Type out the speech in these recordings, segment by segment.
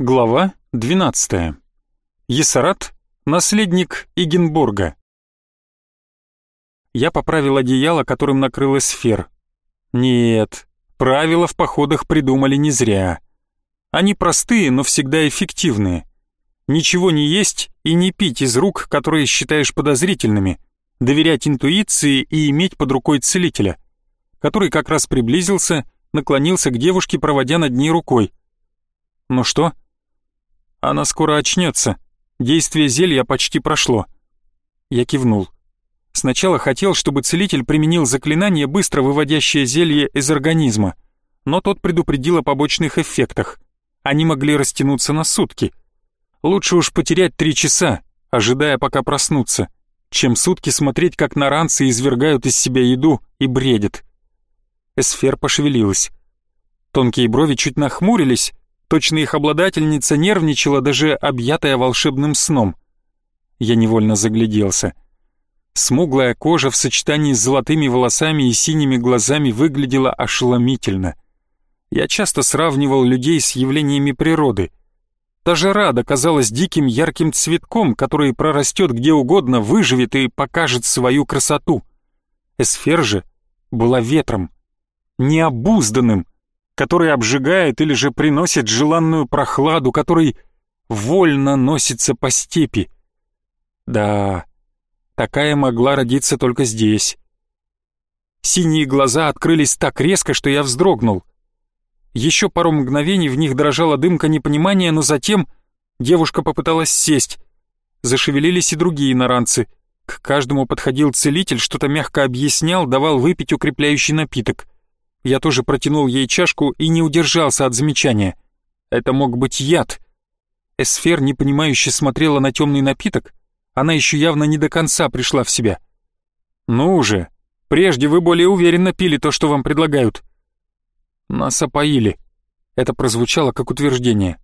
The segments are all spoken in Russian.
Глава 12. Есарат, наследник Игенбурга. Я поправил одеяло, которым накрыл сфер. Нет, правила в походах придумали не зря. Они простые, но всегда эффективные. Ничего не есть и не пить из рук, которые считаешь подозрительными, доверять интуиции и иметь под рукой целителя, который как раз приблизился, наклонился к девушке, проводя над ней рукой. «Ну что?» Она скоро очнется. Действие зелья почти прошло. Я кивнул. Сначала хотел, чтобы целитель применил заклинание, быстро выводящее зелье из организма, но тот предупредил о побочных эффектах. Они могли растянуться на сутки. Лучше уж потерять три часа, ожидая, пока проснутся, чем сутки смотреть, как наранцы извергают из себя еду и бредят. Эсфер пошевелилась. Тонкие брови чуть нахмурились, Точно их обладательница нервничала, даже объятая волшебным сном. Я невольно загляделся. Смуглая кожа в сочетании с золотыми волосами и синими глазами выглядела ошеломительно. Я часто сравнивал людей с явлениями природы. Та же Рада казалась диким ярким цветком, который прорастет где угодно, выживет и покажет свою красоту. Эсфер же была ветром, необузданным, который обжигает или же приносит желанную прохладу, который вольно носится по степи. Да, такая могла родиться только здесь. Синие глаза открылись так резко, что я вздрогнул. Еще пару мгновений в них дрожала дымка непонимания, но затем девушка попыталась сесть. Зашевелились и другие наранцы. К каждому подходил целитель, что-то мягко объяснял, давал выпить укрепляющий напиток. Я тоже протянул ей чашку и не удержался от замечания. Это мог быть яд. Эсфер непонимающе смотрела на темный напиток. Она еще явно не до конца пришла в себя. «Ну уже, прежде вы более уверенно пили то, что вам предлагают». «Нас опоили». Это прозвучало как утверждение.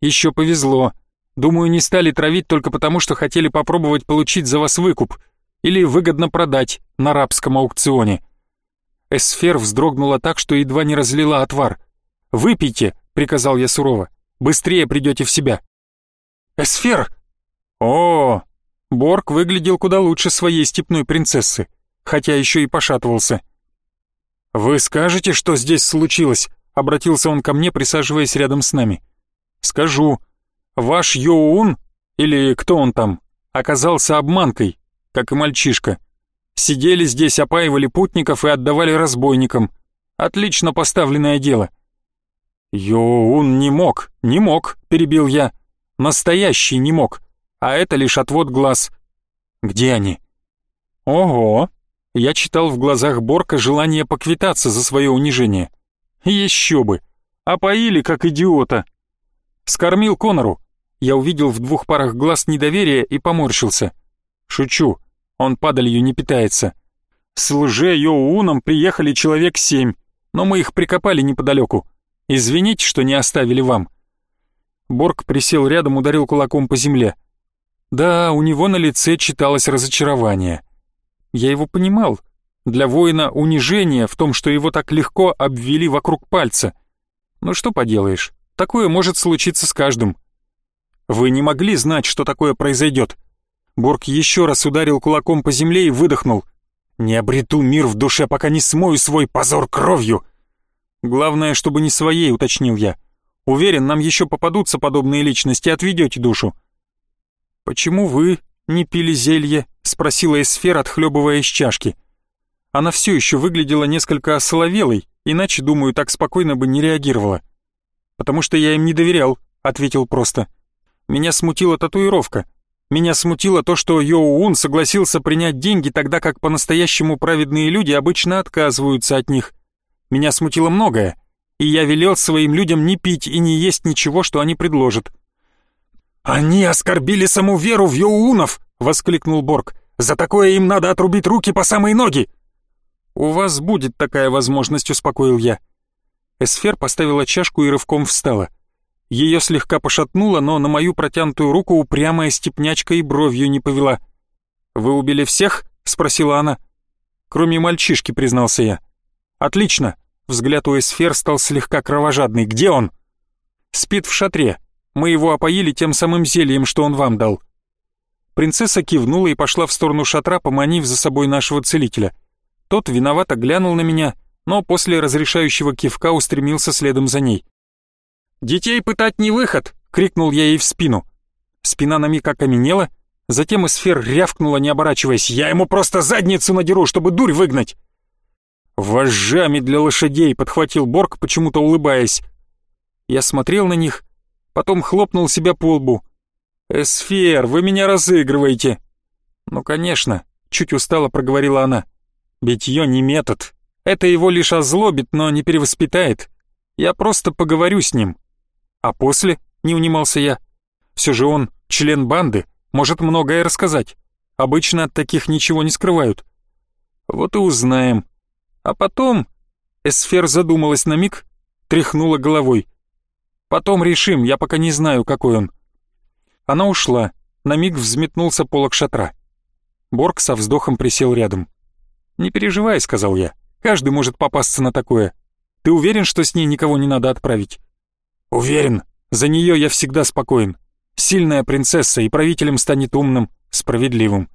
«Еще повезло. Думаю, не стали травить только потому, что хотели попробовать получить за вас выкуп или выгодно продать на рабском аукционе». Эсфер вздрогнула так, что едва не разлила отвар. «Выпейте!» — приказал я сурово. «Быстрее придете в себя!» «Эсфер!» «О!» Борг выглядел куда лучше своей степной принцессы, хотя еще и пошатывался. «Вы скажете, что здесь случилось?» — обратился он ко мне, присаживаясь рядом с нами. «Скажу. Ваш Йоун, или кто он там, оказался обманкой, как и мальчишка. Сидели здесь, опаивали путников и отдавали разбойникам. Отлично поставленное дело. «Йоун не мог, не мог», — перебил я. «Настоящий не мог, а это лишь отвод глаз». «Где они?» «Ого!» Я читал в глазах Борка желание поквитаться за свое унижение. «Еще бы! Опоили, как идиота!» Скормил Конору. Я увидел в двух парах глаз недоверия и поморщился. «Шучу. Он падалью не питается. С лже-йоуном приехали человек семь, но мы их прикопали неподалеку. Извините, что не оставили вам». Борг присел рядом, ударил кулаком по земле. Да, у него на лице читалось разочарование. Я его понимал. Для воина унижение в том, что его так легко обвели вокруг пальца. Ну что поделаешь, такое может случиться с каждым. Вы не могли знать, что такое произойдет. Борг еще раз ударил кулаком по земле и выдохнул. «Не обрету мир в душе, пока не смою свой позор кровью!» «Главное, чтобы не своей», — уточнил я. «Уверен, нам еще попадутся подобные личности, отведете душу». «Почему вы не пили зелье?» — спросила Эсфер, отхлебывая из чашки. Она все еще выглядела несколько осоловелой, иначе, думаю, так спокойно бы не реагировала. «Потому что я им не доверял», — ответил просто. «Меня смутила татуировка. Меня смутило то, что Йоу Ун согласился принять деньги, тогда как по-настоящему праведные люди обычно отказываются от них. Меня смутило многое, и я велел своим людям не пить и не есть ничего, что они предложат. «Они оскорбили саму веру в Йоунов!» — воскликнул Борг. «За такое им надо отрубить руки по самой ноги!» «У вас будет такая возможность», — успокоил я. Эсфер поставила чашку и рывком встала. Ее слегка пошатнуло, но на мою протянутую руку упрямая степнячка и бровью не повела. «Вы убили всех?» — спросила она. «Кроме мальчишки», — признался я. «Отлично!» — взгляд у Эсфер стал слегка кровожадный. «Где он?» «Спит в шатре. Мы его опоили тем самым зельем, что он вам дал». Принцесса кивнула и пошла в сторону шатра, поманив за собой нашего целителя. Тот виновато глянул на меня, но после разрешающего кивка устремился следом за ней. «Детей пытать не выход!» — крикнул я ей в спину. Спина на миг окаменела, затем эсфер рявкнула, не оборачиваясь. «Я ему просто задницу надеру, чтобы дурь выгнать!» «Вожжами для лошадей!» — подхватил Борг, почему-то улыбаясь. Я смотрел на них, потом хлопнул себя по лбу. «Эсфер, вы меня разыгрываете!» «Ну, конечно», — чуть устало проговорила она. «Битье не метод. Это его лишь озлобит, но не перевоспитает. Я просто поговорю с ним». «А после?» — не унимался я. «Все же он член банды, может многое рассказать. Обычно от таких ничего не скрывают». «Вот и узнаем. А потом...» Эсфер задумалась на миг, тряхнула головой. Потом решим, я пока не знаю, какой он». Она ушла, на миг взметнулся полок шатра. Борг со вздохом присел рядом. «Не переживай», — сказал я, — «каждый может попасться на такое. Ты уверен, что с ней никого не надо отправить?» «Уверен. За нее я всегда спокоен. Сильная принцесса, и правителем станет умным, справедливым».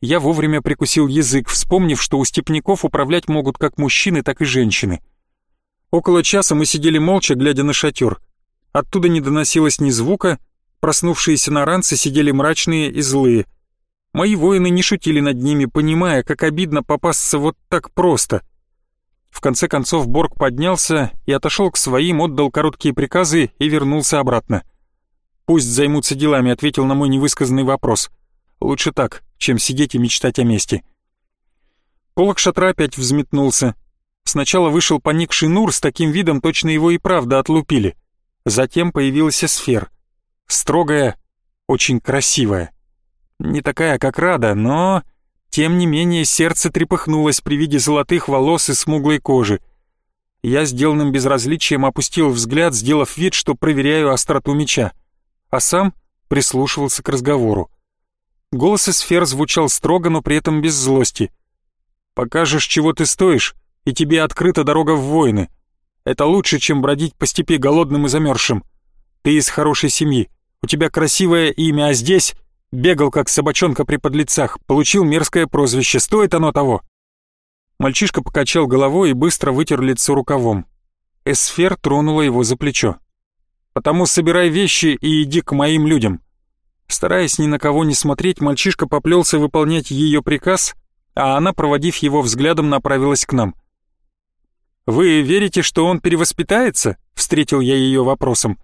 Я вовремя прикусил язык, вспомнив, что у степняков управлять могут как мужчины, так и женщины. Около часа мы сидели молча, глядя на шатер. Оттуда не доносилось ни звука, проснувшиеся наранцы сидели мрачные и злые. Мои воины не шутили над ними, понимая, как обидно попасться вот так просто. В конце концов Борг поднялся и отошел к своим, отдал короткие приказы и вернулся обратно. «Пусть займутся делами», — ответил на мой невысказанный вопрос. «Лучше так, чем сидеть и мечтать о мести». Полок шатра опять взметнулся. Сначала вышел поникший Нур с таким видом, точно его и правда отлупили — Затем появилась сфер. Строгая, очень красивая. Не такая, как Рада, но... Тем не менее, сердце трепыхнулось при виде золотых волос и смуглой кожи. Я сделанным безразличием опустил взгляд, сделав вид, что проверяю остроту меча, а сам прислушивался к разговору. Голос сфер звучал строго, но при этом без злости. «Покажешь, чего ты стоишь, и тебе открыта дорога в войны. Это лучше, чем бродить по степи голодным и замерзшим. Ты из хорошей семьи, у тебя красивое имя, а здесь бегал как собачонка при подлецах, получил мерзкое прозвище, стоит оно того». Мальчишка покачал головой и быстро вытер лицо рукавом. Эсфер тронула его за плечо. «Потому собирай вещи и иди к моим людям». Стараясь ни на кого не смотреть, мальчишка поплелся выполнять ее приказ, а она, проводив его взглядом, направилась к нам. «Вы верите, что он перевоспитается?» — встретил я ее вопросом.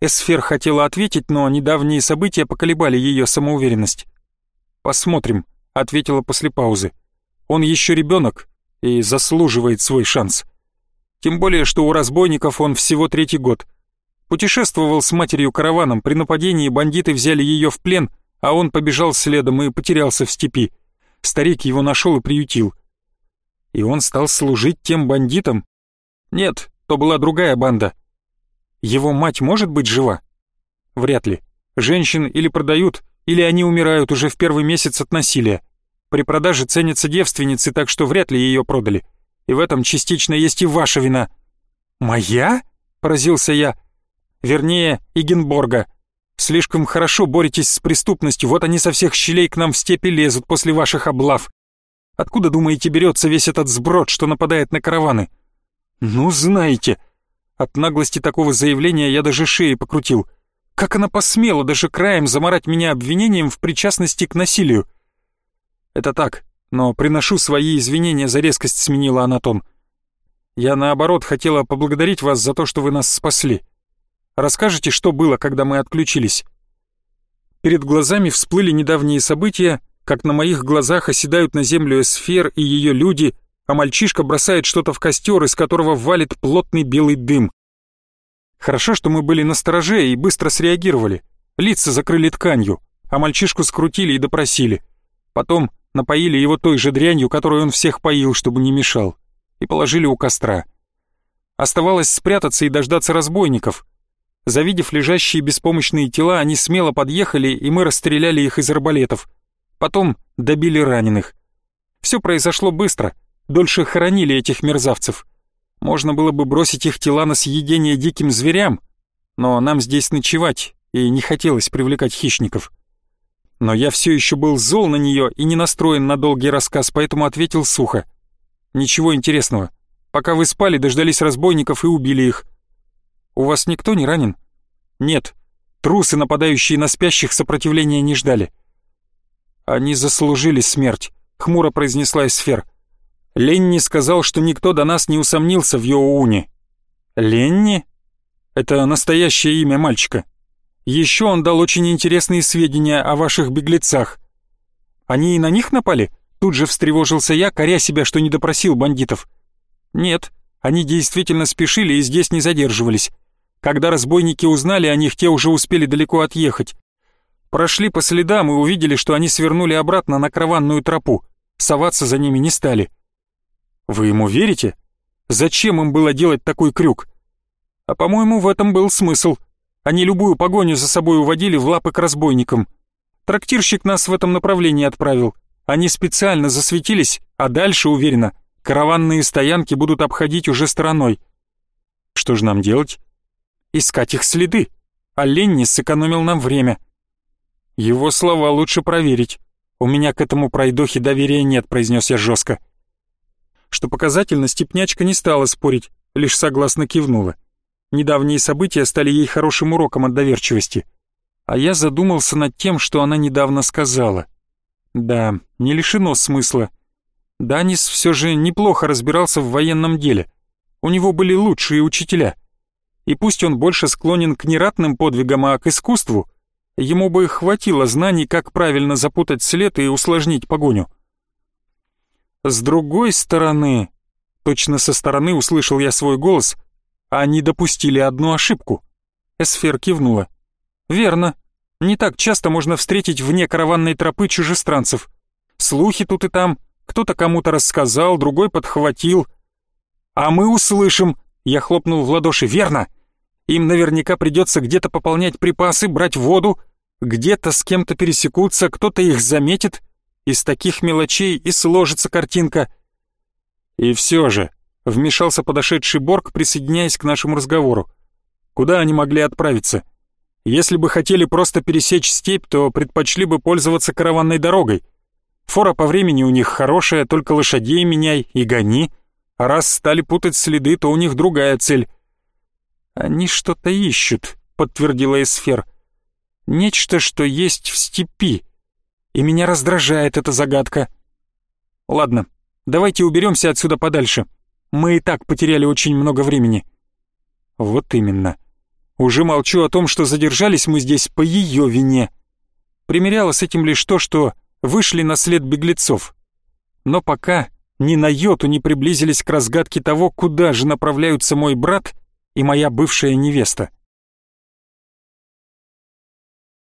Эсфер хотела ответить, но недавние события поколебали ее самоуверенность. «Посмотрим», — ответила после паузы. «Он еще ребенок и заслуживает свой шанс. Тем более, что у разбойников он всего третий год. Путешествовал с матерью караваном, при нападении бандиты взяли ее в плен, а он побежал следом и потерялся в степи. Старик его нашел и приютил. И он стал служить тем бандитам? Нет, то была другая банда. Его мать может быть жива? Вряд ли. Женщин или продают, или они умирают уже в первый месяц от насилия. При продаже ценятся девственницы, так что вряд ли ее продали. И в этом частично есть и ваша вина. «Моя?» — поразился я. «Вернее, Игенборга. Слишком хорошо боретесь с преступностью, вот они со всех щелей к нам в степи лезут после ваших облав. Откуда, думаете, берется весь этот сброд, что нападает на караваны? Ну, знаете. От наглости такого заявления я даже шеи покрутил. Как она посмела даже краем заморать меня обвинением в причастности к насилию? Это так, но приношу свои извинения за резкость, сменила она тон. Я, наоборот, хотела поблагодарить вас за то, что вы нас спасли. Расскажите, что было, когда мы отключились?» Перед глазами всплыли недавние события, как на моих глазах оседают на землю эсфер и ее люди, а мальчишка бросает что-то в костер, из которого валит плотный белый дым. Хорошо, что мы были на стороже и быстро среагировали. Лица закрыли тканью, а мальчишку скрутили и допросили. Потом напоили его той же дрянью, которую он всех поил, чтобы не мешал, и положили у костра. Оставалось спрятаться и дождаться разбойников. Завидев лежащие беспомощные тела, они смело подъехали, и мы расстреляли их из арбалетов — Потом добили раненых. Все произошло быстро, дольше хоронили этих мерзавцев. Можно было бы бросить их тела на съедение диким зверям, но нам здесь ночевать, и не хотелось привлекать хищников. Но я все еще был зол на нее и не настроен на долгий рассказ, поэтому ответил сухо. «Ничего интересного. Пока вы спали, дождались разбойников и убили их. У вас никто не ранен?» «Нет. Трусы, нападающие на спящих, сопротивления не ждали». «Они заслужили смерть», — хмуро произнесла Эсфер. «Ленни сказал, что никто до нас не усомнился в Йоуне». «Ленни?» Это настоящее имя мальчика. Еще он дал очень интересные сведения о ваших беглецах. Они и на них напали? Тут же встревожился я, коря себя, что не допросил бандитов. Нет, они действительно спешили и здесь не задерживались. Когда разбойники узнали о них, те уже успели далеко отъехать. Прошли по следам и увидели, что они свернули обратно на караванную тропу. Соваться за ними не стали. Вы ему верите? Зачем им было делать такой крюк? А по-моему, в этом был смысл. Они любую погоню за собой уводили в лапы к разбойникам. Трактирщик нас в этом направлении отправил. Они специально засветились, а дальше, уверенно, караванные стоянки будут обходить уже стороной. Что же нам делать? Искать их следы. А Ленни сэкономил нам время. Его слова лучше проверить. У меня к этому пройдохе доверия нет, произнес я жестко. Что показательно, степнячка не стала спорить, лишь согласно кивнула. Недавние события стали ей хорошим уроком от доверчивости. А я задумался над тем, что она недавно сказала. Да, не лишено смысла. Данис все же неплохо разбирался в военном деле. У него были лучшие учителя. И пусть он больше склонен к нератным подвигам, а к искусству, ему бы хватило знаний, как правильно запутать след и усложнить погоню. С другой стороны, точно со стороны услышал я свой голос — они допустили одну ошибку. Эсфер кивнула. Верно. Не так часто можно встретить вне караванной тропы чужестранцев. Слухи тут и там, кто-то кому-то рассказал, другой подхватил. А мы услышим, я хлопнул в ладоши, верно. Им наверняка придется где-то пополнять припасы, брать воду, где-то с кем-то пересекутся, кто-то их заметит. Из таких мелочей и сложится картинка. И все же, Вмешался подошедший Борг, присоединяясь к нашему разговору. Куда они могли отправиться? Если бы хотели просто пересечь степь, то предпочли бы пользоваться караванной дорогой. Фора по времени у них хорошая, только лошадей меняй и гони. А раз стали путать следы, то у них другая цель. «Они что-то ищут», — подтвердила Эсфер. «Нечто, что есть в степи. И меня раздражает эта загадка. Ладно, давайте уберемся отсюда подальше. Мы и так потеряли очень много времени». «Вот именно. Уже молчу о том, что задержались мы здесь по ее вине. Примеряло с этим лишь то, что вышли на след беглецов. Но пока ни на йоту не приблизились к разгадке того, куда же направляются мой брат и моя бывшая невеста».